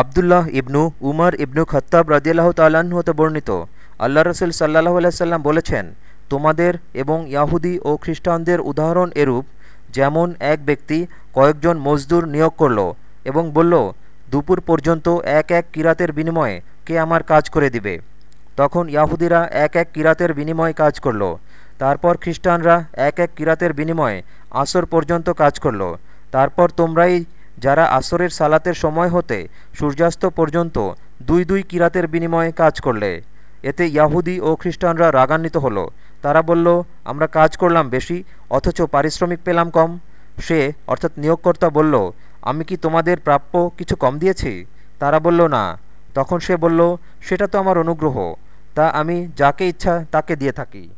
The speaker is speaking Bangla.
আবদুল্লাহ ইবনু উমর ইবনু খত্তাব রদিয়াল্লাহ তাল্লাহ্ন হতে বর্ণিত। আল্লাহ রসুল সাল্লাহ আলাইসাল্লাম বলেছেন, তোমাদের এবং ইয়াহুদি ও খ্রিস্টানদের উদাহরণ এরূপ, যেমন এক ব্যক্তি কয়েকজন মজদুর নিয়োগ করল এবং বলল, দুপুর পর্যন্ত এক এক কিরাতের বিনিময়ে কে আমার কাজ করে দিবে তখন ইয়াহুদিরা এক এক কিরাতের বিনিময়ে কাজ করল, তারপর খ্রিস্টানরা এক এক কিরাতের বিনিময়ে আসর পর্যন্ত কাজ করল, তারপর তোমরাই যারা আসরের সালাতের সময় হতে সূর্যাস্ত পর্যন্ত দুই দুই কিরাতের বিনিময়ে কাজ করলে, এতে ইয়াহুদি ও খ্রিস্টানরা রাগান্বিত হলো। তারা বলল, আমরা কাজ করলাম বেশি, অথচ পারিশ্রমিক পেলাম কম। সে, অর্থাৎ নিয়োগকর্তা বলল, আমি কি তোমাদের প্রাপ্য কিছু কম দিয়েছি? তারা বলল, না। তখন সে বলল, সেটা তো আমার অনুগ্রহ, তা আমি যাকে ইচ্ছা তাকে দিয়ে থাকি।